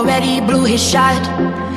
Already blew his shot.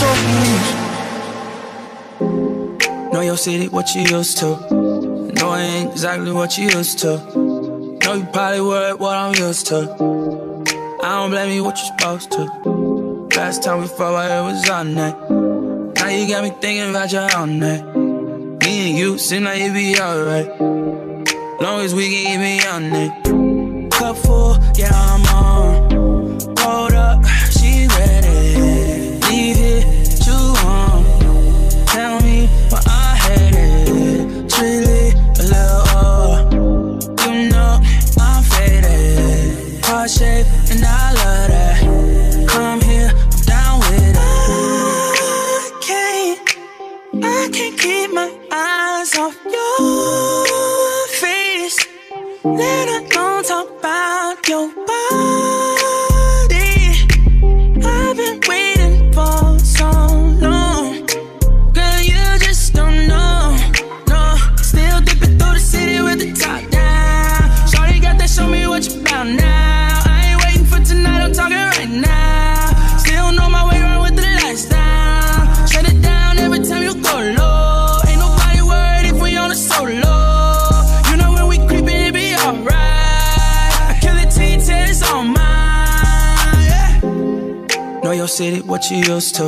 soul. Know your city, what you used to. Know I ain't exactly what you used to. Know you probably worried what I'm used to. I don't blame you, what you supposed to. Last time we fought, it was on that. Now you got me thinking about your own that. Me and you seem like it'd be alright. Long as we can keep me on it. Cup full, yeah, I'm on. Hold what you used to.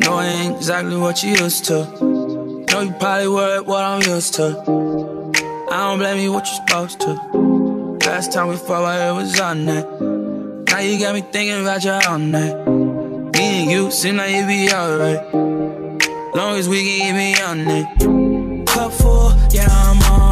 Know I ain't exactly what you used to. Know you probably worried what I'm used to. I don't blame you, what you're supposed to. Last time we fought, it was on that. Now you got me thinking about your own night. Me and you seem like it be alright. Long as we can keep me on it. Cup full, yeah, I'm on.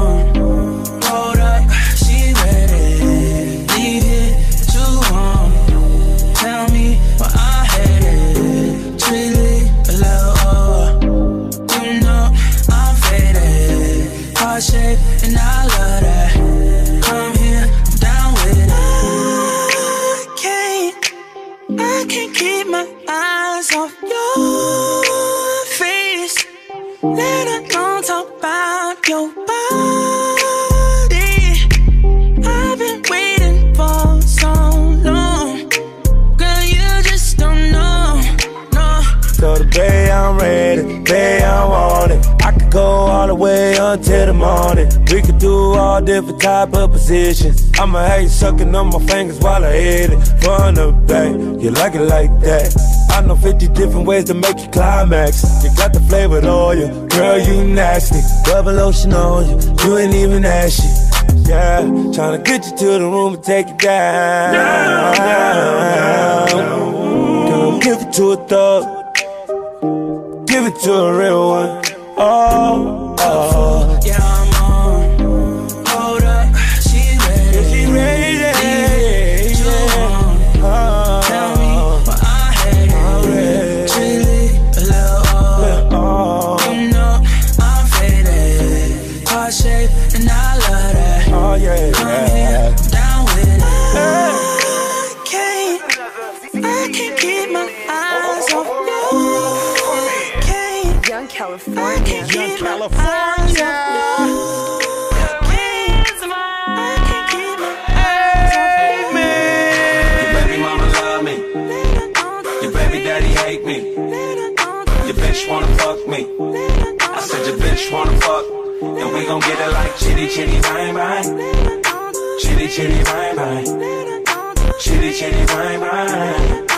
You sucking on my fingers while I hit it from the back. You like it like that? I know 50 different ways to make you climax. You got the flavored oil, girl, you nasty. Rubber lotion on you, you ain't even ashy. Yeah, tryna get you to the room and take it down. Girl, give it to a thug. Give it to a real one. Oh. Chitty bang bang. Chitty chitty bang bang.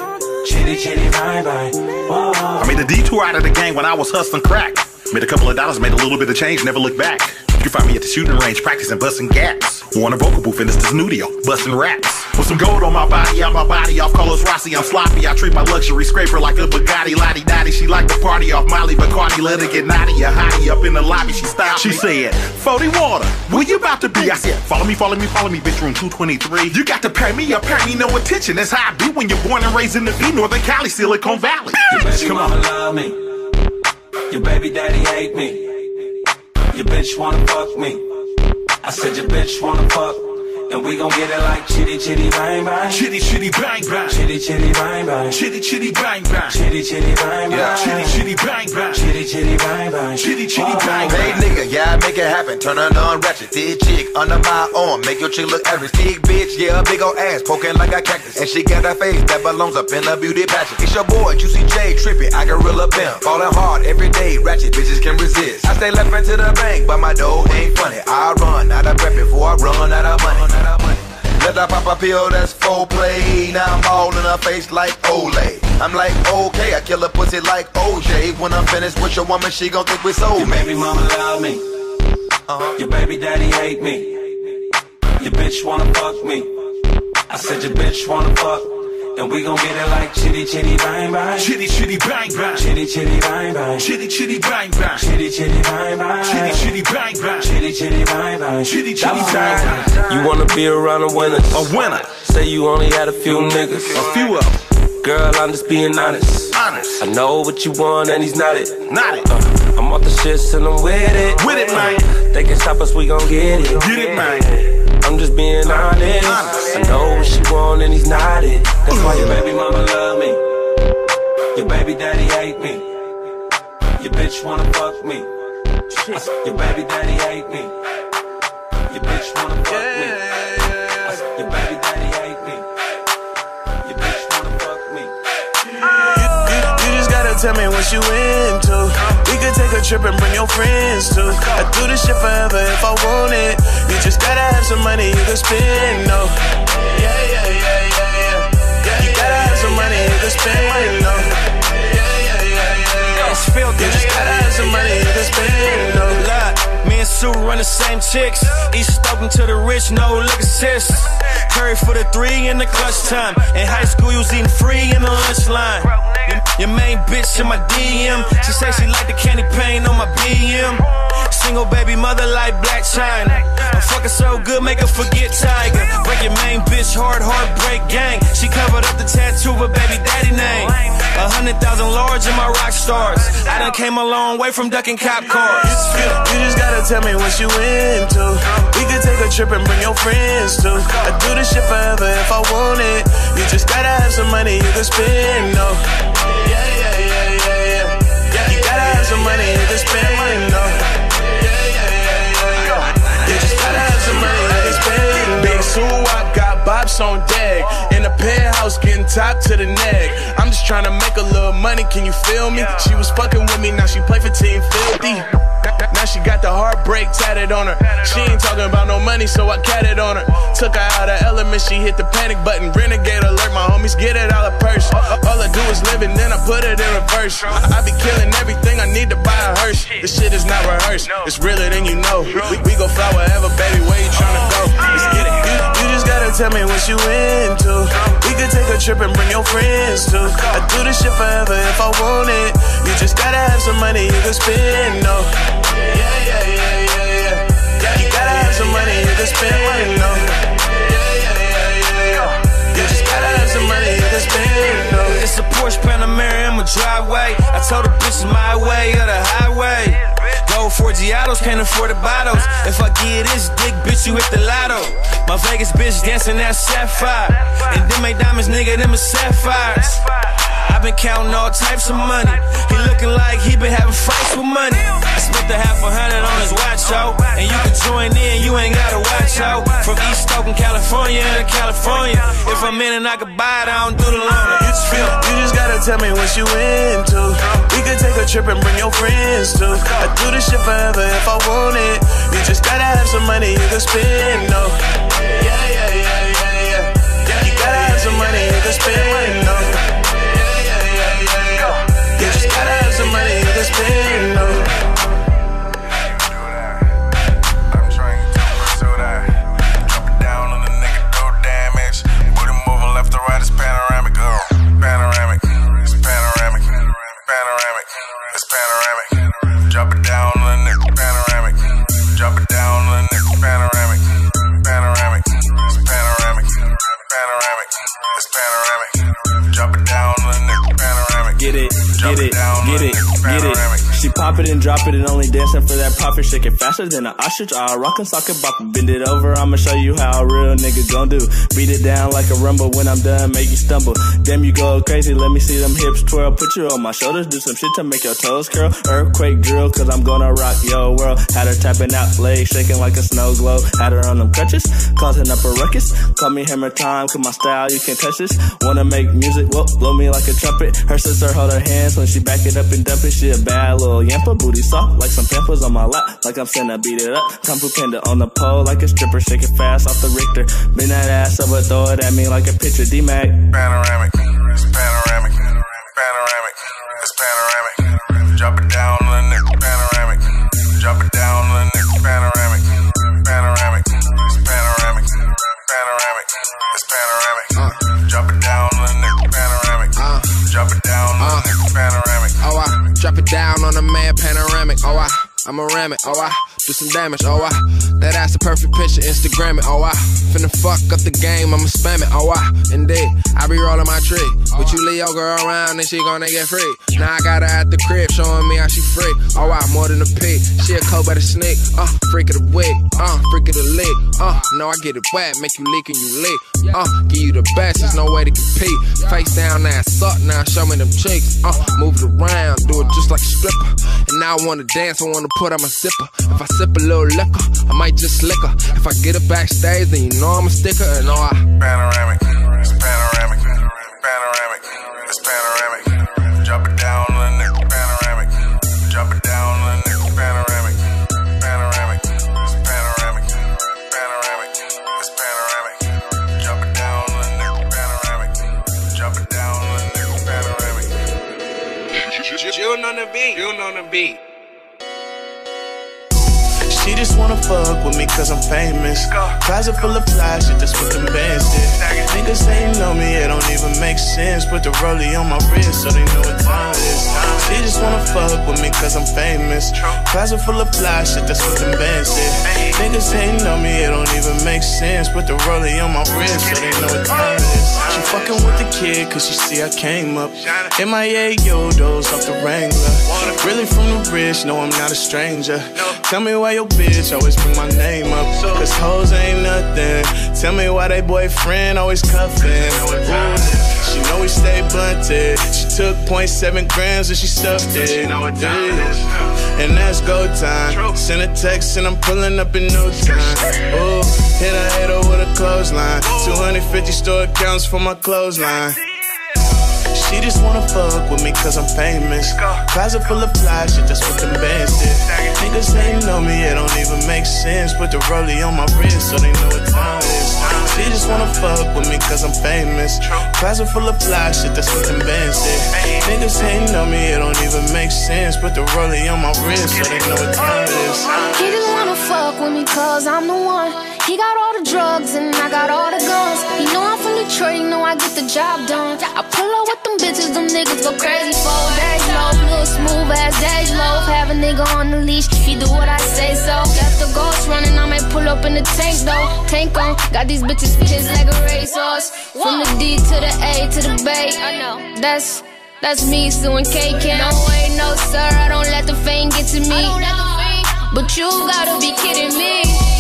Chitty chitty bang bang. Whoa. I made a detour out of the gang when I was hustling crack. Made a couple of dollars, made a little bit of change, never looked back. You find me at the shooting range, practicing busting gaps. Or on a vocal booth in the studio, busting raps. With some gold on my body, out my body off Carlos Rossi, I'm sloppy. I treat my luxury scraper like a Bugatti, Lottie Dottie. She like to party off Molly Bacardi, let her get naughty, a hottie up in the lobby. She stopped. She said, 40 water, where you about to be? I said, follow me, follow me, follow me, bitch, room 223. You got to pay me up, pay me no attention. That's how I be when you're born and raised in the V, Northern Cali, Silicon Valley. Your baby Come mama on. love me. Your baby daddy hate me. Your bitch wanna fuck me. I said your bitch wanna fuck. And we gon' get it like chitty chitty bang bang. Chitty, chitty, bang, bang. Chitty chitty bang bang. Chitty, chitty, bang, bang. Chitty chitty bang bang. Chitty, chitty, bang, bang. Chitty chitty bang bang. Chitty, chitty, bang, Hey bang. nigga, yeah, make it happen. Turn her on ratchet. Thick chick under my arm. Make your chick look average. Thick bitch, yeah, a big old ass poking like a cactus. And she got that face that belongs up in a beauty pageant. It's your boy, Juicy J, trippy. I gorilla pimp. Falling hard every day. Ratchet bitches can resist. I stay left into the bank, but my dough ain't funny. I run out of breath before I run out of money. Let her pop a pill, that's full play. Now I'm all in her face like Olay. I'm like, okay, I kill a pussy like OJ. When I'm finished with your woman, she gon' think we Your soulmates. baby mama love me. Uh-huh. Your baby daddy hate me. Your bitch wanna fuck me. I said your bitch wanna fuck. And we gon' get it like chitty chitty bang bang. Chitty, chitty, bang, bang. Chitty chitty bang bang. Chitty, chitty, bang, bang. Chitty chitty bang bang. Chitty, chitty, bang, bang. Chitty chitty bang bang. Chitty, chitty, bang, bang. You wanna be around the winners. A winner. Say you only had a few niggas. A few of them. Girl, I'm just being honest. Honest. I know what you want and he's not it. Not it. Uh, I'm off the shits and I'm with it. With it, man. They can stop us, we gon' get it. Get it, man. I'm just being honest. I know what she want and he's not it. That's why Your baby mama love me. Your baby daddy hate me. Your bitch wanna fuck me. Your baby daddy hate me. Your bitch wanna fuck me. Your baby daddy hate me. Your bitch wanna fuck me. You, you, you just gotta tell me what you into. Could take a trip and bring your friends too. I do this shit forever if I want it. You just gotta have some money you can spend, no. Yeah, yeah, yeah, yeah, yeah. you gotta have some money you can spend, no. Yeah, yeah, yeah, yeah, yeah. You just gotta have some money you can spend, no. Lot. Me and Sue run the same chicks. Each spoken to the rich, no liquor sis. Curry for the three in the clutch time. In high school, you was eating free in the lunch line. Your, main bitch in my DM. She say she like the candy paint on my BM. Single baby mother like Blac Chyna. I'm fucking so good, make her forget Tiger. Break your main bitch hard, heartbreak gang. She covered up the tattoo with hundred thousand large in my rock stars. I done came a long way from ducking cop cars. You just gotta tell me what you into. We could take a trip and bring your friends too. I do this shit forever if I want it. You just gotta have some money you can spend, no. Yeah, yeah, yeah, yeah. Yeah, you gotta have some money you can spend, no. Bops on deck. In a penthouse, getting top to the neck. I'm just trying to make a little money, can you feel me? She was fucking with me, now she play for Team 50. Now she got the heartbreak tatted on her. She ain't talking about no money, so I catted on her. Took her out of element, she hit the panic button. Renegade alert, my homies get it out of purse. All I do is live and then I put it in reverse. I be killing everything, I need to buy a hearse. This shit is not rehearsed, it's realer than you know. We, we go fly wherever, baby, where you tryna go? Let's get it. Just gotta tell me what you into. We could take a trip and bring your friends too. I do this shit forever if I want it. You just gotta have some money you can spend, no. Yeah, yeah, yeah, yeah, yeah. You gotta have some money you can spend, no. Yeah, yeah, yeah, yeah, yeah. You just gotta have some money you can spend, no. It's a Porsche Panamera in my driveway. I told the bitch it's my way or the highway. Gold Forgiatos, can't afford the bottles. If I get this dick, bitch, you hit the lotto. My Vegas bitch dancing that sapphire. And them ain't diamonds, nigga, them is sapphires. I've been counting all types of money. He looking like he been having fights with money. I spent a half a hundred on his watch, yo. And you can join in, you ain't gotta watch, yo. From East Oakland, California to California. If I'm in and I can buy it, I don't do the loan. You just feel, you just gotta tell me what you into. We could take a trip and bring your friends too. I do this shit forever if I want it. You just gotta have some money you can spend, no. Money you can spend, no. Yeah, yeah, yeah, yeah, yeah. You just gotta have some money you can spend, no. Pop it and drop it and only dancing for that profit. Shake it faster than an ostrich. I rock and sock it, bop it, bend it over. I'ma show you how a real nigga gon' do. Beat it down like a rumble. When I'm done, make you stumble. Damn, you go crazy. Let me see them hips twirl. Put you on my shoulders. Do some shit to make your toes curl. Earthquake drill, cause I'm gonna rock your world. Had her tapping out, legs shaking like a snow globe. Had her on them crutches, causing up a ruckus. Call me hammer time, cause my style, you can't touch this. Wanna make music, well, blow me like a trumpet. Her sister hold her hands when she back it up and dump it. She a bad little yampa, booty soft like some pampers on my lap. Like I'm finna beat it up. Kung Fu Panda on the pole like a stripper, shake it fast off the Richter. Bend that ass over, throw it at me like a picture. D-Mac. Panoramic. It's panoramic. Panoramic. It's panoramic. Drop it down on the nigga, panoramic. Drop it I'm a ram it. I do some damage. Oh, I, that ass a perfect picture. Instagram it. Oh, I finna fuck up the game. I'ma spam it. Oh, I, indeed. I be rolling my tree. With you, Leo girl around, and she gonna get free. Now I got her at the crib, showing me how she free. Oh, I more than a pig. She a cold by the snake. Uh, freak of the wig. Uh, freak of the leg. Uh, no, I get it wet, make you leak and you leak. Uh, give you the best, there's no way to compete. Face down, ass up, now show me them cheeks. Uh, move it around, do it just like a stripper. And now I wanna dance, I wanna put on my zipper. If I sip a little liquor, I might just lick her. If I get her backstage, then you know I'm a sticker. And oh, I Panoramic. It's panoramic. Panoramic. It's panoramic. Drop it down on the nigga, panoramic. Drop it down on the nigga, panoramic. Panoramic. It's panoramic. Panoramic. It's panoramic. Drop it down on the nigga, panoramic. Drop it down on the nigga, panoramic. June on the beat. June on the beat. Just wanna fuck with me cause I'm famous. Closet full of fly shit, that's what them bands did. Niggas ain't know me, it don't even make sense. Put the rollie on my wrist so they know what time it is. She just wanna fuck with me cause I'm famous. Closet full of fly shit, that's what them bands did. Niggas ain't know me, it don't even make sense. Put the rollie on my wrist so they know what time it is. She fucking with the kid cause she see I came up. MIA Yodos off the the no, I'm not a stranger. Tell me why your bitch always bring my name up. So. Cause hoes ain't nothing. Tell me why they boyfriend always cuffing. Ooh, she know we stay blunted. She took 0.7 grams and she stuffed it. Yeah. And that's go time. Send a text and I'm pulling up in no time. Ooh, hit a hater with a clothesline. 250 store accounts for my clothesline. She just wanna fuck with me cause I'm famous. Closet full of fly shit, that's what them bands did. Niggas ain't know me, it don't even make sense. Put the rollie on my wrist so they know what time it is. She just wanna fuck with me cause I'm famous. Closet full of fly shit, that's what them bands did. Niggas ain't know me, it don't even make sense. Put the rollie on my wrist so they know what time it is. He just wanna fuck with me cause I'm the one. He got all the drugs and I got all the guns. You know I'm from Detroit, he know I get the job done. I pull up with them bitches, them niggas go crazy for days low. Little smooth ass days low. Have a nigga on the leash, he do what I say so. Got the ghost running, I may pull up in the tank though. Tank on, got these bitches pissed like a racehorse. From the D to the A to the Bay. I know. That's that's me suing KK. No way, no sir, I don't let the fame get to me. But you gotta be kidding me.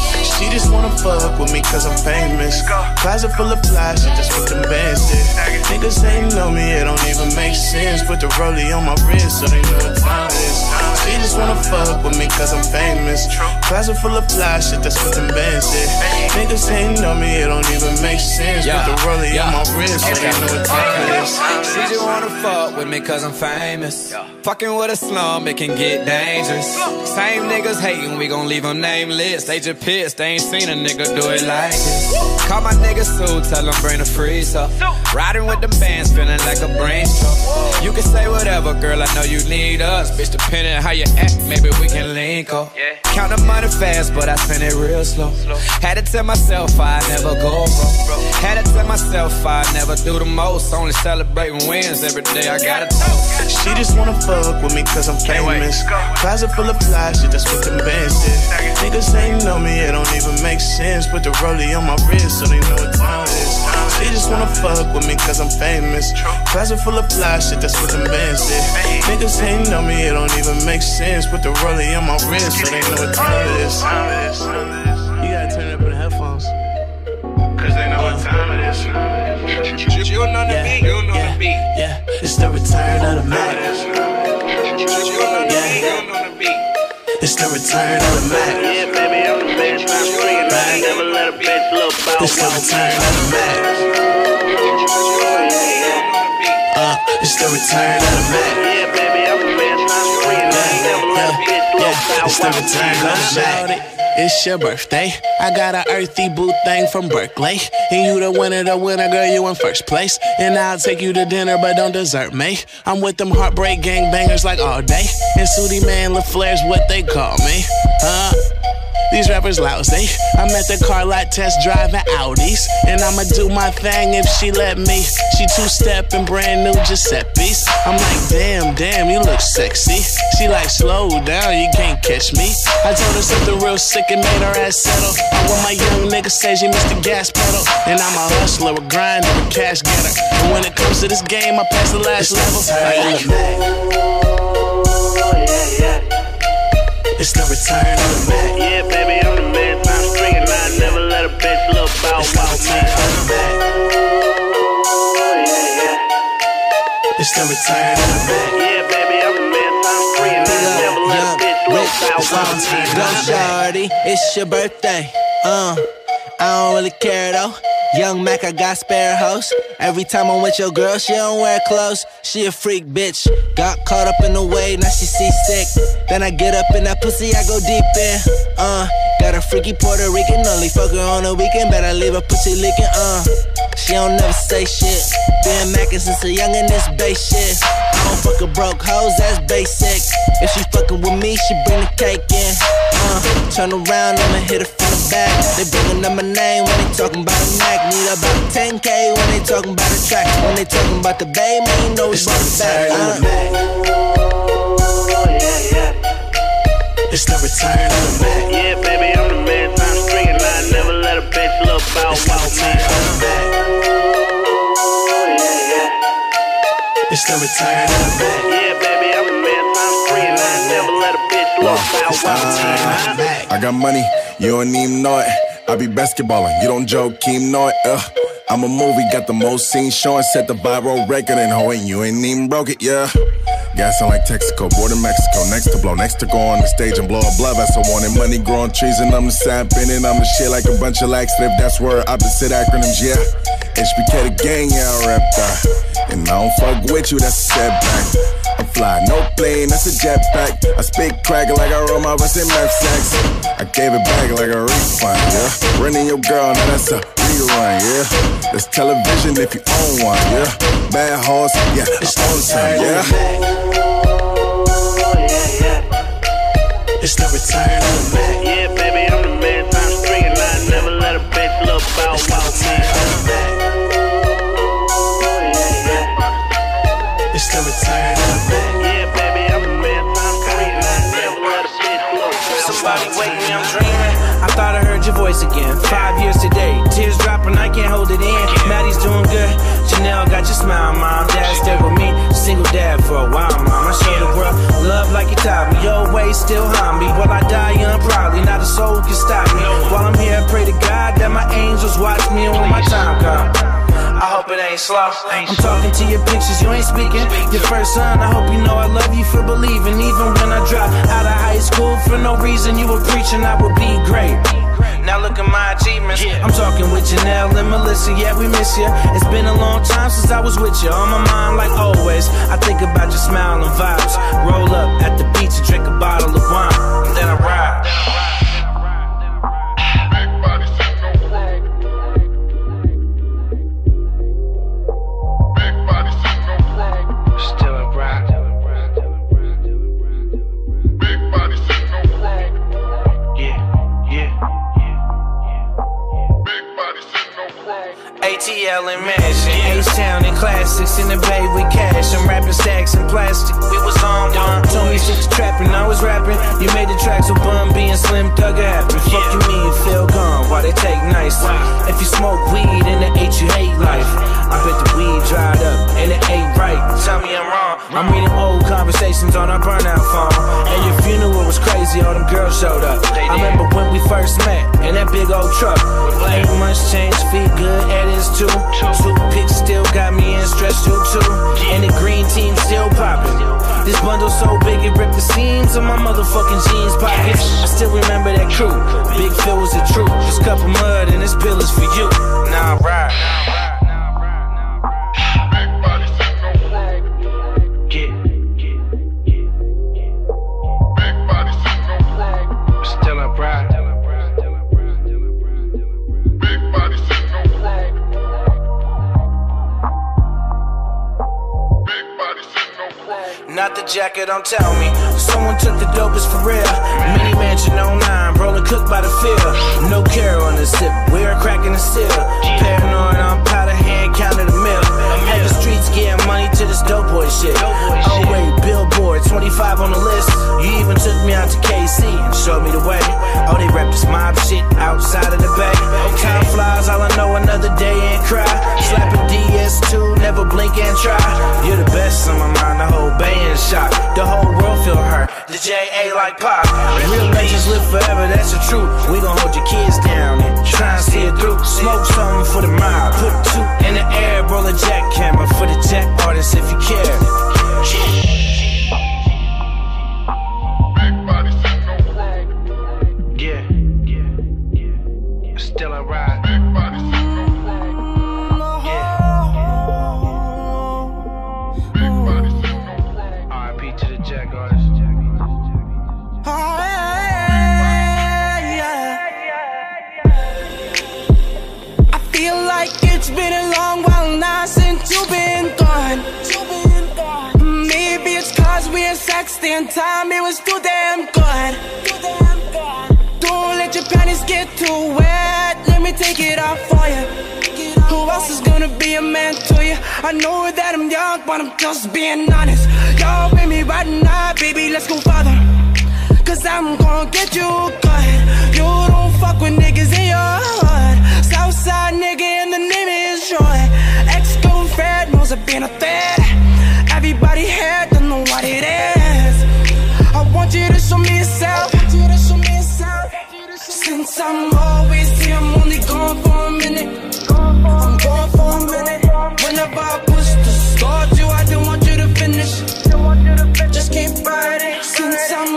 She just wanna fuck with me cause I'm famous. Closet full of fly shit, that's what them bands did. Niggas ain't know me, it don't even make sense. Put the rollie on my wrist so they know what time it is. She just wanna fuck with me cause I'm famous. Closet full of fly shit, that's what them bands did. Niggas ain't know me, it don't even make sense. Put the rollie on my wrist so they know what time it is. She just wanna fuck with me cause I'm famous. Fucking with a slum, it can get dangerous. Same niggas hating, we gon' leave them nameless. They just pissed, they ain't seen a nigga do it like this. Call my nigga Sue, tell him bring the freezer. Riding with the bands, feeling like a brain brainstorm. You can say whatever, girl, I know you need us. Bitch, depending how you act, maybe we can link up. Count the money fast, but I spend it real slow. Had to tell myself I never go broke. Had to tell myself I never do the most. Only celebrating wins every day. I gotta toast. She just wanna fuck with me cause I'm famous. Closet full of fly shit, that's what them bands did. Niggas ain't know me, it don't even make sense. Put the rollie on my wrist so they know what time it is. She just wanna fuck with me cause I'm famous. Closet full of fly shit, that's what them bands did. Niggas ain't know me, it don't even make sense. Put the rollie on my wrist so they know what time it is. You gotta turn it up in the headphones. Cause they know what time it is. You don't know the beat, you don't know the beat. Yeah, it's the return of the Mac. It's the return of the Mac. Yeah, baby, I'm the best. I'm and I never let a bitch look bow It's the return of the Mac. Uh, it's the return of the Mac. Yeah, baby, I'm the best. I'm and I never let a bitch look bow It's the return of the Mac. It's your birthday. I got a earthy boot thing from Berkeley. And you the winner, the winner, girl, you in first place. And I'll take you to dinner, but don't desert me. I'm with them heartbreak gangbangers like all day. And Sooty Man LaFleur's what they call me. Huh? These rappers lousy. I'm at the car lot test driving Audis. And I'ma do my thing if she let me. She two step and brand new Giuseppe's. I'm like, damn, damn, you look sexy. She like, slow down, you can't catch me. I told her something real sick and made her ass settle. I want my young nigga say she missed the gas pedal. And I'm a hustler, a grinder, a cash getter. And when it comes to this game, I pass the last level. It's the return of the Mac. Yeah, baby, I'm the best. I'm and I never let a bitch look bow It's the return of the Mac. It's the return of the Mac. Yeah, baby, I'm the best. I'm and I never let a bitch look bow Go, shorty, it's your birthday. Uh, I don't really care though. Young Mac, I got spare hoes. Every time I'm with your girl, she don't wear clothes. She a freak bitch. Got caught up in the way, now she seasick. Then I get up in that pussy, I go deep in. Uh, got a freaky Puerto Rican, only fuck her on the weekend. Better leave her pussy licking. Uh, she don't never say shit. Been mackin' since a young in this base shit. I don't fuck a broke hoes, that's basic. If she fucking with me, she bring the cake in down. Turn around, I'ma hit it from the back. They bringin' up my name when they talking about a Mac. Need about 10K when they talking about a track. When they talking about the bay, man, you know we brought it back. Uh. Oh, yeah, yeah. It's the return of the Mac. Yeah, baby, I'm the man. Time stringing line. Never let a bitch look bow wow, man. Oh, it's the return of the Mac. Bitch look bow wow. I got money, you don't even know it. I be basketballing, you don't joke, Keem know it. Uh. I'm a movie, got the most scenes showing, set the viral record and ho, and you ain't even broke it, yeah. Gassing like Texaco, border Mexico, next to blow, next to go on the stage and blow a blood vessel. Wanting money, growing trees, and I'm the sap bending, I'm the shit like a bunch of laxative. That's where opposite acronyms, yeah. HBK the gang, yeah, I rap that. And I don't fuck with you, that's a setback. I'm fly, no plane, that's a jetpack. I speak crack like I roll my wrist in meth sacks. I gave it back like a refund, yeah. Running your girl, now that's a rerun, yeah. There's television if you own one, yeah. Bad horse, yeah, I own some, yeah. It's the return of the Mac. Yeah, baby, I'm the man times three, and I never let a bitch look bow wow. It's the return Five years today, tears dropping, I can't hold it in. Maddie's doing good. Janelle got your smile, mom. Dad's there with me. Single dad for a while, mom. I show the world love like you taught me. Your way still haunt me. While I die young, proudly, not a soul can stop me. While I'm here, I pray to God that my angels watch me and when my time comes. I hope it ain't slow. I'm talking to your pictures, you ain't speaking. Your first son, I hope you know I love you for believing. Even when I dropped out of high school for no reason, you were preaching I would be great. Now look at my achievements. Yeah. I'm talking with Janelle and Melissa, yeah, we miss you. It's been a long time since I was with you. On my mind, like always, I think about Like pop. Real legends live forever, that's the truth. We gon' hold your kids down and try and see it through. Smoke something for the mob. Put two in the air, roll a jack camera for the jack artists if you care. You've been gone. Maybe it's cause we had sex the time, it was too damn good. Don't let your panties get too wet, let me take it off for you. Who else is gonna be a man to you? I know that I'm young, but I'm just being honest. Y'all with me right now, baby, let's go further. Cause I'm gonna get you good. You don't fuck with niggas in your hood. Southside nigga and the name is Joy. Ex-girlfriend knows I've been a threat. Everybody here don't know what it is. I want you to show me yourself. Since I'm always here, I'm only gone for a minute. I'm gone for a minute. Whenever I push to start you, I don't want you to finish. Just keep riding. Since I'm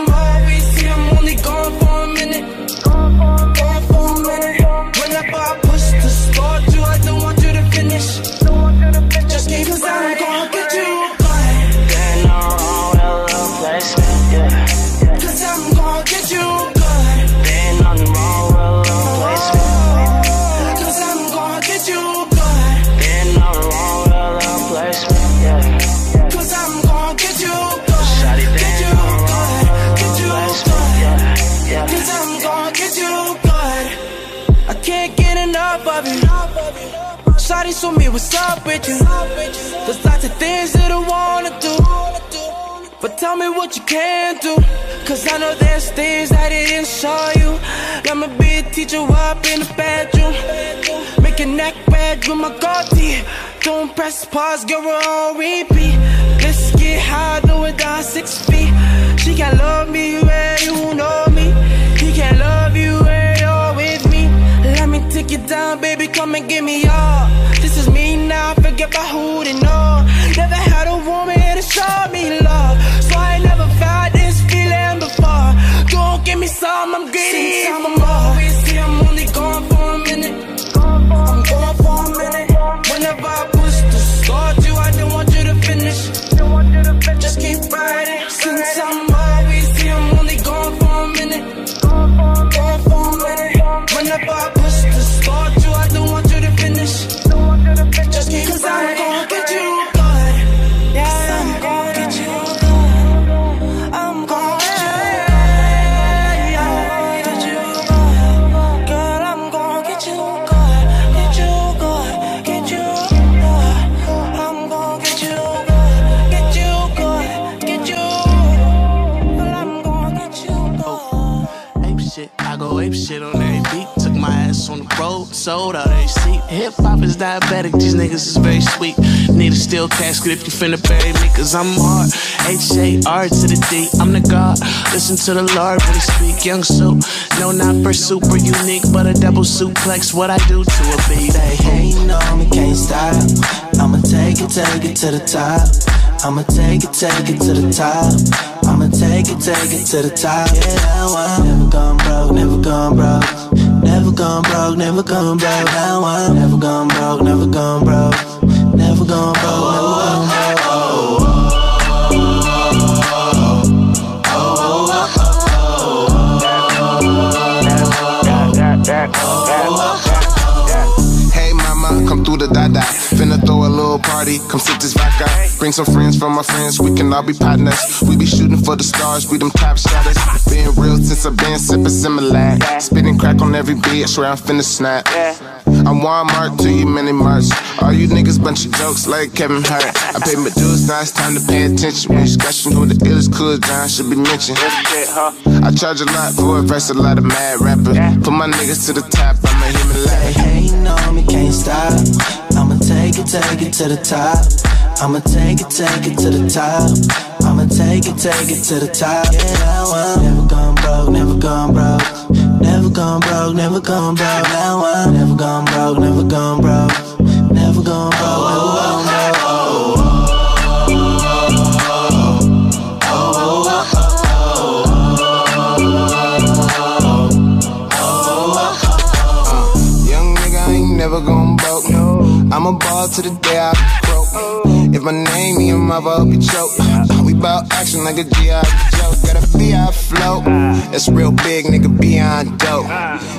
me what's up with you. There's lots of things that I wanna do. But tell me what you can do. Cause I know there's things that I didn't show you. I'ma be a teacher up in the bedroom. Make your neck red with my goatee. Don't press pause, girl, we're on repeat. Let's get high, do it down six feet. She can't love me where you know me. He can't love you where you're with me. Let me take you down, baby, come and give me all. Now, forget about who they know. Never had a woman to show me love. A steel casket if you finna bury me, cause I'm hard. H A R to the D, I'm the God. Listen to the Lord when he speak, young soup. No, not for super unique, but a double suplex. What I do to a beat. They hating on me, can't stop. I'ma take it, take it to the top. I'ma take it, take it to the top. I'ma take it, take it to the top. Yeah, I'm never gone broke, never gone broke. Never gone broke, never gone broke. Now I'm never gone broke, never gone broke. Never gone broke, party, come sit this vodka. Bring some friends from my friends, we can all be partners. We be shooting for the stars, we them top shotters. Been real since I've been sipping Similac. Spitting crack on every beat, swear I'm finna snap. I'm Walmart to you mini marts. All you niggas bunch of jokes like Kevin Hart. I pay my dues, now it's time to pay attention. When discussion who the illest Kool John should be mentioned. I charge a lot for a verse, a lot of mad rappers. Put my niggas to the top, I'm a human life. hating on me, can't stop. Take it, take it to the top. I'ma take it, take it to the top. I'ma take it, take it to the top. Yeah, I'm never gone broke, never gone broke. Never gone broke, never gone broke. Now I'm never gone broke, never gone broke. To the day I croak. If my name in your mother, hope you choke. We bout action like a G.I. Joe. Got a B.I. flow. That's real big, nigga, beyond dope.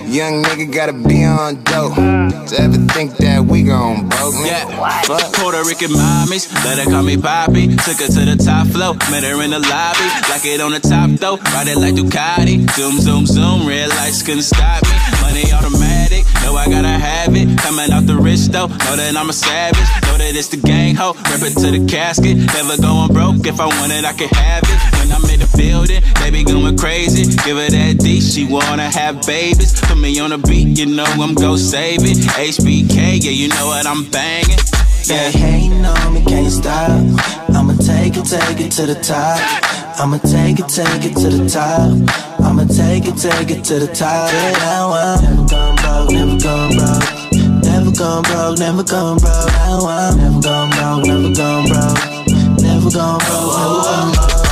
Young nigga gotta be on dope. To ever think that we gon' broke, nigga. Fuck Puerto Rican mommies, let her call me Poppy. Took her to the top floor, met her in the lobby. Like it on the top though, ride it like Ducati. Zoom, zoom, zoom, red lights couldn't stop me. Money automatic, know I gotta have it. Coming out the wrist though, know that I'm a savage. Know that it's the gang ho, rip it to the casket. Never going broke, if I want it, I can have it. When I'm in the building, they be going crazy. Give her that D, she wanna have babies. Put me on a beat, you know I'm gon' save it. HBK, yeah, you know what I'm banging. They hating on me, can't stop. I'ma take it, take it to the top. I'ma take it, take it to the top. I'ma take it, take it to the top. Yeah, now broke, never gone broke. Never gone broke, never gone broke. Never gone broke, never gone broke. Never gone broke, never gone broke.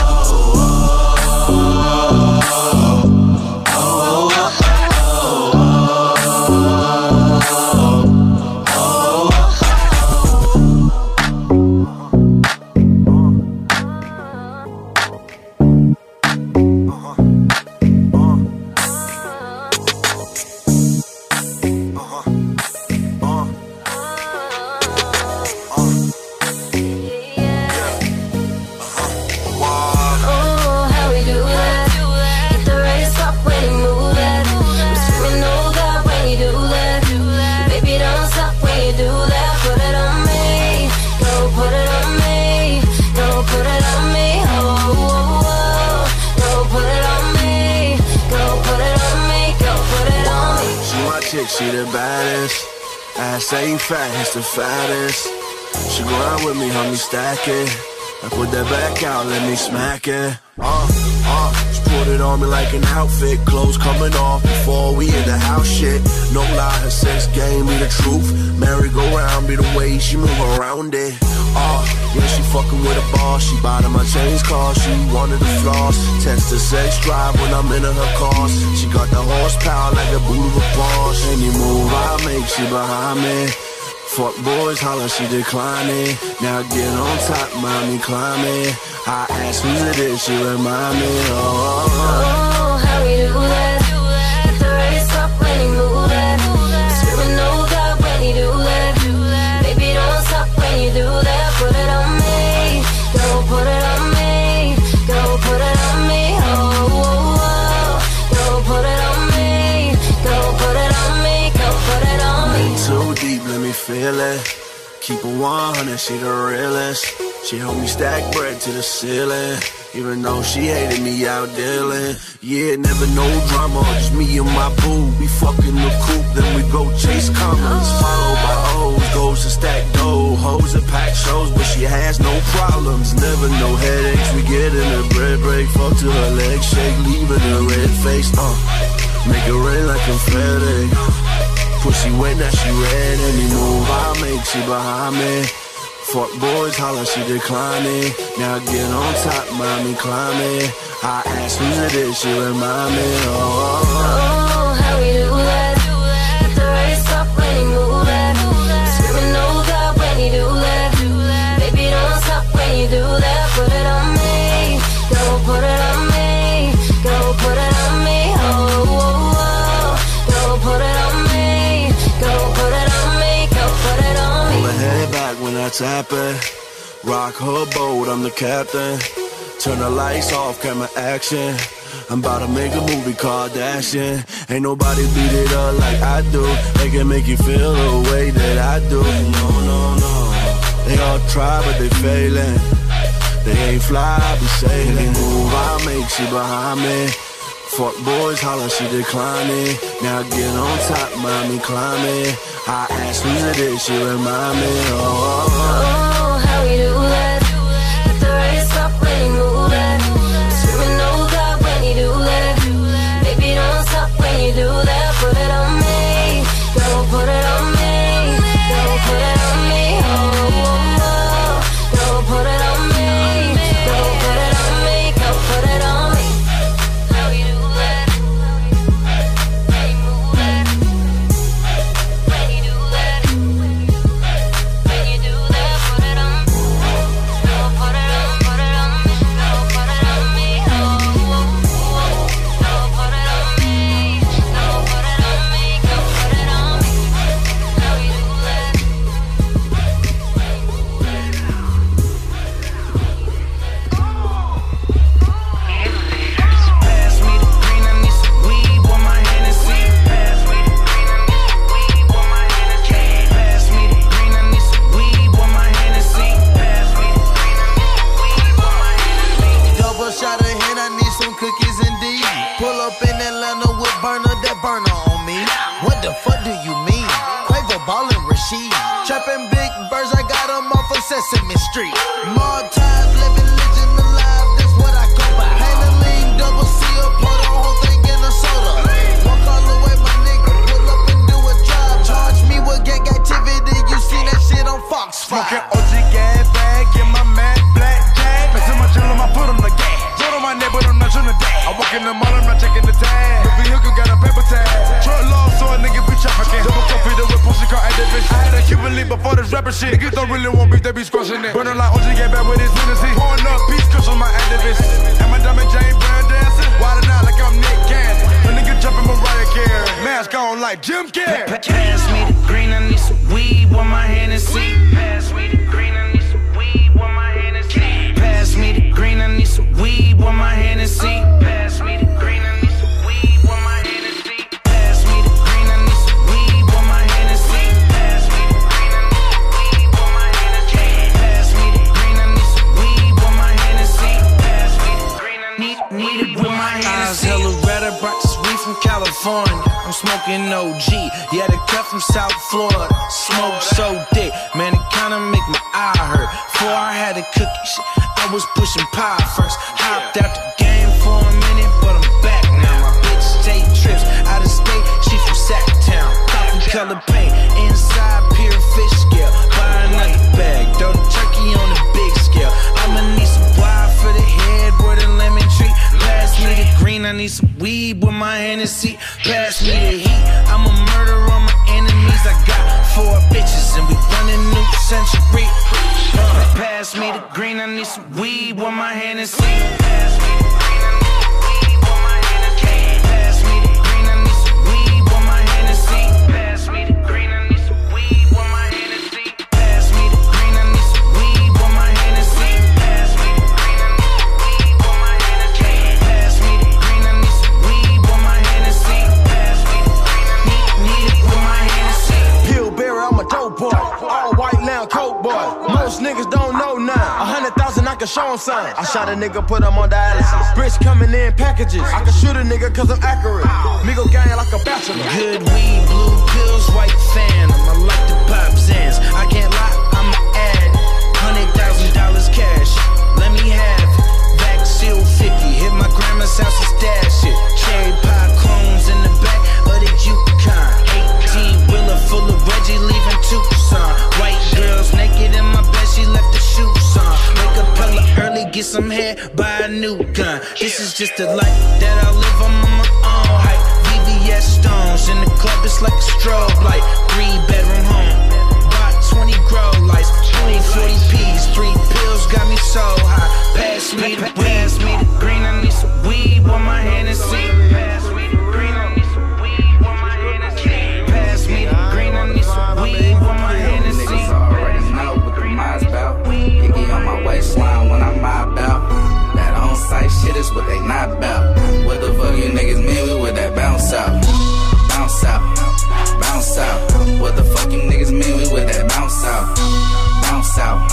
Fat, it's the fattest. She grind with me, homie, stack it. I put that back out, let me smack it. Uh, uh, she put it on me like an outfit. Clothes coming off before we in the house shit. No lie, her sex game be the truth. Merry go round be the way she move around it. Uh, yeah, she fucking with a boss. She bought my chains cars. She wanted the floss. Test the sex drive when I'm into her cars. She got the horsepower like a boot of a Porsche. Any move I make, she behind me. Fuck boys, holla, she declining. Now get on top, mommy climbing. I ask who's it is, she remind me. Oh, oh, oh. Feel it. Keep it 100, she the realest. She helped me stack bread to the ceiling. Even though she hated me out dealing. Yeah, never no drama, just me and my boo. We fucking the coop, then we go chase commas. Followed by O's, goes to stack dough. Hoes and pack shows, but she has no problems. Never no headaches, we get in the bread break. Fuck to her legs shake, leaving her red face. Uh, make it rain like confetti. Pussy wet, now she red. Any move I make, she behind me. Fuck boys, holla, she declining. Now get on top, mommy climbing. I ask who's it is, she remind me. Oh, tap it. Rock her boat, I'm the captain. Turn the lights off, camera action. I'm about to make a movie called Dashing. Ain't nobody beat it up like I do. They can make you feel the way that I do. No, no, no. They all try, but they failing. They ain't fly, I be sailing. Move I make, she behind me. Fuck boys, holla, she declining. Now get on top, mommy climbing. I ask who's it is, she remind me. Oh, oh, oh. Trapping big birds, I got 'em off of Sesame Street. This rapper shit. Niggas don't really want beef, they be squashing it. Burning like OG, get back with his Hennessy. Pouring up peace, cause I'm my activist. And my diamond Jane Brown dancing. Wildin' out like I'm Nick Cannon. A nigga jumping Mariah Carey. Mask on like Jim Carrey. Pass me the green, I need some weed with my Hennessy. Pass me the green, I need some weed with my Hennessy. Pass me the green, I need some weed with my Hennessy. Uh, California. I'm smoking OG, yeah, the cut from South Florida. Smoke so thick, man, it kinda make my eye hurt. Before I had a cookie, shit, I was pushing pie first. Hopped out the game for a minute, but I'm back now. My bitch take trips out of state, she from Sacktown. Coffee color paint, with my Hennessy. Pass me the heat, I'ma murder all my enemies. I got four bitches and we running new century. Uh, pass me the green, I need some weed with my Hennessy. Thousand, I can show 'em something. I shot a nigga, put him on dialysis. Bricks coming in packages. I can shoot a nigga cause I'm accurate. Migo gang like a bachelor. Good weed, blue pills, white phantom. I like the pop Zans. I can't lie, I'm a ad. Hundred thousand dollars cash. Let me have it. Vac seal 50. Hit my grandma's house and stash it. Cherry pie clones in the back of the Yukon. 18 wheeler full of Reggie leaving Tucson. White girls naked in my bed, she left the get some hair, buy a new gun. This is just the life that I live. I'm on my own height. VVS stones in the club, it's like a strobe light. Three bedroom home. Bought 20 grow lights, 20, 40 P's. Three pills got me so high. Pass me the pass me the green, I need some weed with my Hennessy. Pass me site what they not about. What the fuck you niggas mean we with that bounce out? Bounce out, bounce out. What the fuck you niggas mean we with that bounce out? Bounce out,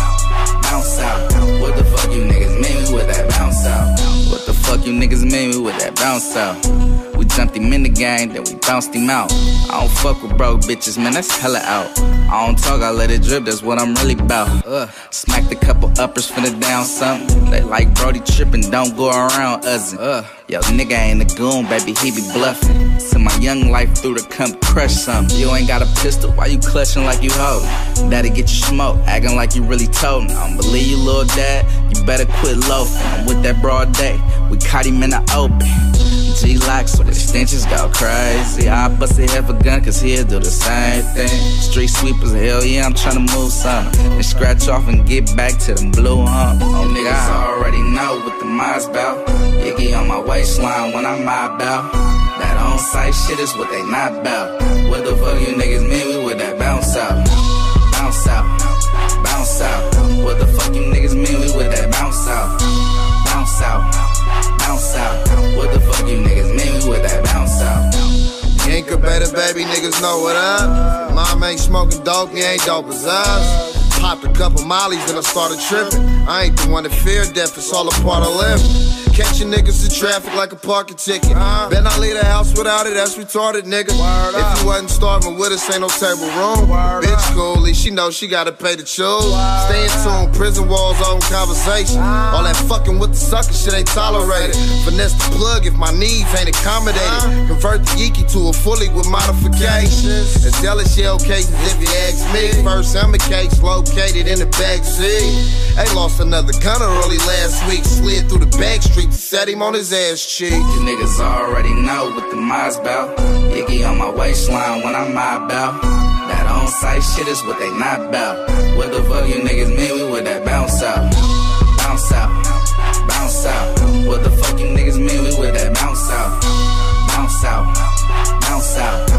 bounce out. What the fuck you niggas mean we with that bounce out? What the fuck you niggas mean we with that bounce out? Jumped him in the game, then we bounced him out. I don't fuck with broke bitches, man, that's hella out. I don't talk, I let it drip, that's what I'm really about. Uh, smacked a couple uppers finna down something. They like Brody trippin', don't go around uzzin'. Uh, yo, nigga ain't a goon, baby, he be bluffin'. Send my young life through to come crush something. You ain't got a pistol, why you clutchin' like you holdin'? Better get you smoke, actin' like you really told I don't believe you, little dad, you better quit loafing. I'm with that broad day, we caught him in the open. Glocks with extensions go crazy. I bust a head for gun cause he'll do the same thing. Street sweepers, hell yeah, I'm tryna move something. And scratch off and get back to them blue hump. Oh, niggas already know what the miles bout. Iggy on my waistline when I'm mobbed out. That on site shit is what they not about. What the fuck you niggas mean we with that bounce out? Bounce out, bounce out. What the fuck you niggas mean we with that bounce out? Bounce out, bounce out. You niggas we with that bounce out? Incubator baby, niggas know what up. Mom ain't smoking dope, you ain't dope as us. Popped a couple mollies, then I started tripping. I ain't the one that fear death, it's all a part of living. Catching niggas in traffic like a parking ticket. Bet I leave the house without it, that's retarded, nigga. If you wasn't starving with us, ain't no table room. Bitch coolie, she know she gotta pay the choose. Stay in tune, prison walls, own conversation. All that fucking with the sucker shit ain't tolerated. Finesse the plug if my needs ain't accommodated. Convert the Yiki to a fully with modifications. As jealous shell cases if you ask me. First summer case located in the back seat. They lost another gunner early last week. Slid through the back street set him on his ass cheek. You niggas already know what the mind's about. Biggie on my waistline when I'm my about. That on site shit is what they not about. What the fuck you niggas mean? We with that bounce out, bounce out, bounce out. What the fuck you niggas mean? We with that bounce out, bounce out, bounce out.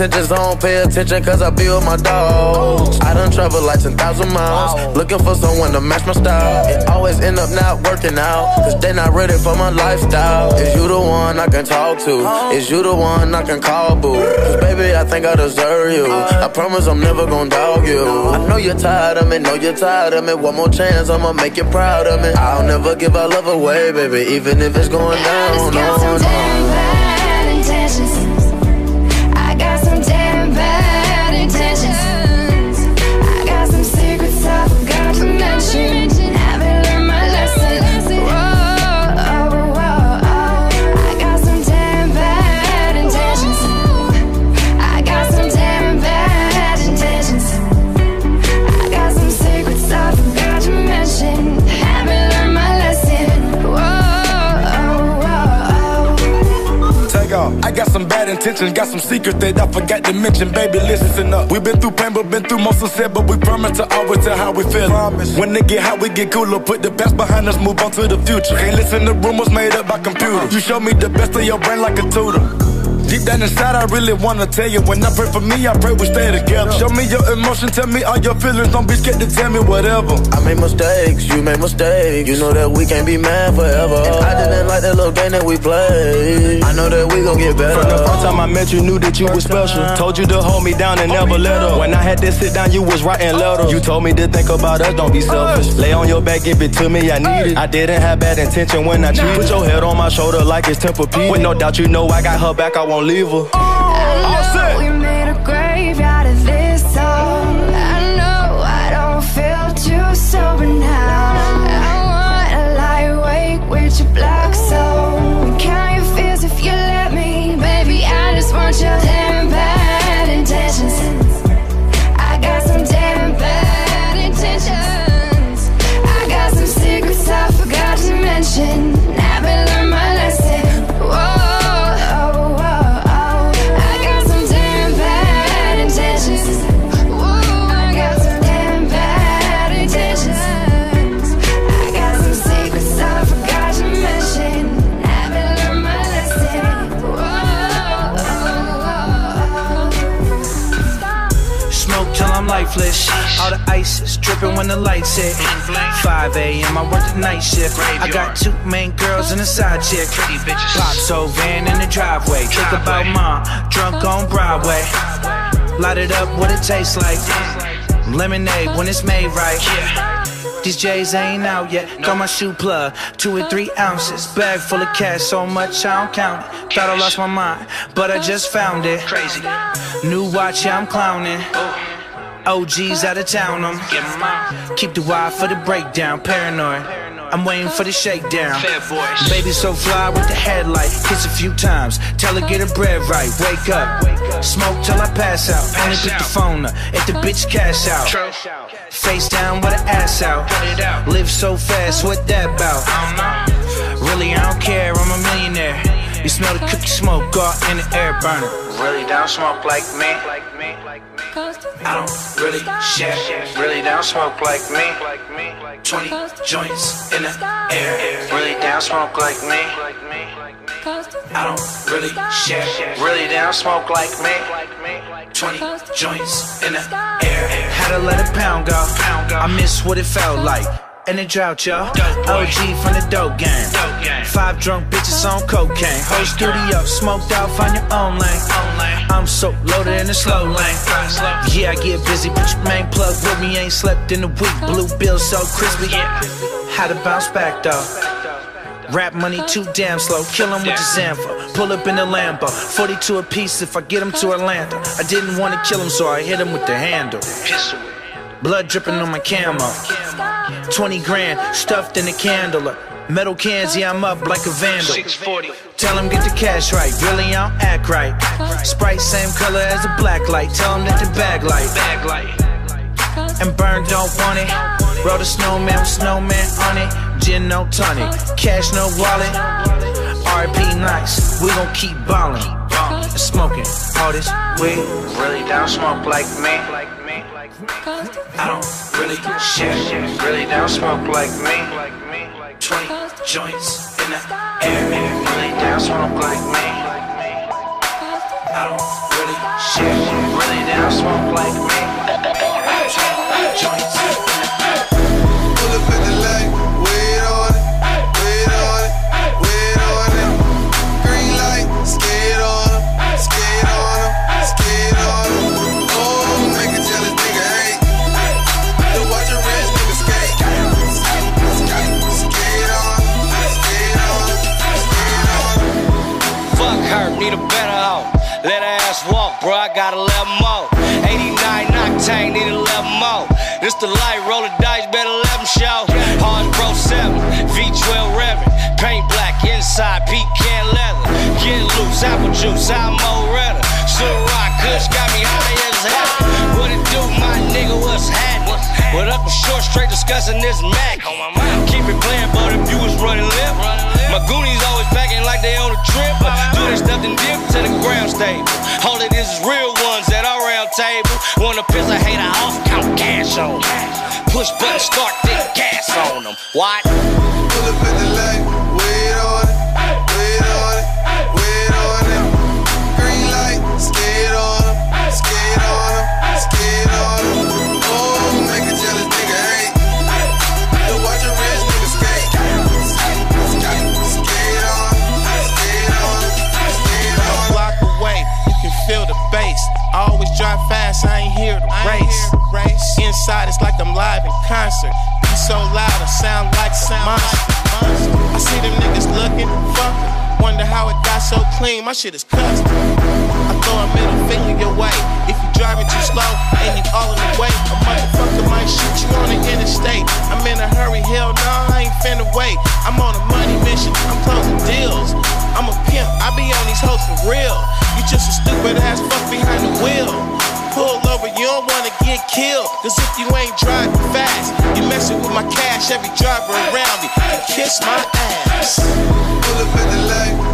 Intentions, I don't pay attention cause I be with my dogs. I done traveled like 10,000 miles, looking for someone to match my style. It always end up not working out, cause they not ready for my lifestyle. Is you the one I can talk to? Oh. Is you the one I can call boo? Cause baby, I think I deserve you. Uh. I promise I'm never gonna dog you. I know you're tired of me, know you're tired of me. One more chance, I'ma make you proud of me. I'll never give our love away, baby, even if it's going down. got some bad intentions, got some secrets that I forgot to mention. Baby, listen up. Uh, we've been through pain, but been through most it, but we promise to always tell how we feel. When it get hot, we get cooler. Put the past behind us, move on to the future. Can't listen to rumors made up by computers. You show me the best of your brain like a tutor. Deep down inside, I really wanna tell you. When I pray for me, I pray we stay together. Show me your emotion, tell me all your feelings. Don't be scared to tell me whatever. I made mistakes, you made mistakes. You know that we can't be mad forever. And I didn't like that little game that we played. I know that we gon' get better. From the first time I met you, knew that you was special. Told you to hold me down and never let up. When I had to sit down, you was writing letters. You told me to think about us, don't be selfish. Lay on your back, give it to me, I need it. I didn't have bad intention when I cheated. Put your head on my shoulder like it's Tempur-Pedic. With no doubt, you know I got her back, I won't leave her. Oh, I know we made a of this song. I know I don't feel too sober now. I wanna lie awake with your black soul. Count your fears if you let me, baby. I just want your dripping when the lights hit. 5 a.m. I work the night shift. I got two main girls and a side chick. Pops whole van in the driveway. Think about mom, drunk on Broadway. Light it up, what it tastes like. Lemonade when it's made right. These J's ain't out yet. Got my shoe plug, two or three ounces. Bag full of cash, so much I don't count it. Thought I lost my mind, but I just found it. Crazy. New watch, yeah, I'm clowning. OGs out of town, I'm Keep the wire for the breakdown, paranoid. I'm waiting for the shakedown. Baby so fly with the headlight. Kiss a few times. Tell her get her bread right. Wake up. Smoke till I pass out. Only pick the phone up if the bitch cash out. Face down with her ass out. Live so fast, what that about? Really, I don't care. I'm a millionaire. You smell the cookie smoke, go in the air burner. Really don't smoke like me. I don't really share. Really don't smoke like me. 20 joints in the air. Really down smoke like me. I don't really share. Really down smoke like me. 20 joints in the air. Had to let a pound go. I miss what it felt like. In the drought, y'all. OG from the dope game. Five drunk bitches on cocaine. Whole studio smoked out, find your own lane. I'm so loaded in the slow lane. Yeah, I get busy, but your main plug with me ain't slept in a week. Blue bill so crispy. How to bounce back though. Rap money too damn slow, kill him with the Zanfa. Pull up in the Lambo, 42 a piece if I get him to Atlanta. I didn't want to kill him, so I hit him with the handle. Blood dripping on my camo. 20 grand stuffed in a candle. Metal cans, yeah, I'm up like a vandal. 640. Tell him get the cash right, really I don't act right. Sprite same color as a black light. Tell him that the bag light. And burn don't want it. Roll the snowman with snowman on it. Gin no tonic, cash no wallet. RP nice, we gon' keep ballin'. And smoking all this weed. Really don't smoke like me. I don't really share. Really don't smoke like me. 20 joints in the air. Really down smoke like me. I don't really shit. Really down smoke like me. 20 Joints. in Pull up at the light, need a better hoe. Let her ass walk, bro. I got a little more. 89 octane, need a little more. This the light, roll the dice, better let them show. Hard Pro 7, V12 revving. Paint black inside, pecan leather. Get loose, apple juice, I'm more redder. Ciroc, Kush got me high as hell. What it do, my nigga, what's happening? What up, I'm short, straight discussing this Mac. Keep it playing, but if you was running lip, my goonies always packing like they on a trip. Do they stuff and dip to the ground stable. All it is is real ones at our round table. Wanna piss a hater off, count cash on 'em. Push button, start, then gas on them. What? Pull up at the light, wait on Be so loud, I sound like a monster. I see them niggas looking, fucking. Wonder how it got so clean, my shit is custom. I throw a middle finger your way. If you driving too slow and you all in the way, a motherfucker might shoot you on the interstate. I'm in a hurry, hell no, I ain't finna wait. I'm on a money mission, I'm closing deals. I'm a pimp, I be on these hoes for real. You just a stupid ass fuck behind the wheel. Pull over, you don't wanna get killed. Cause if you ain't driving fast, you messing with my cash. Every driver around me kiss my ass. Pull up at the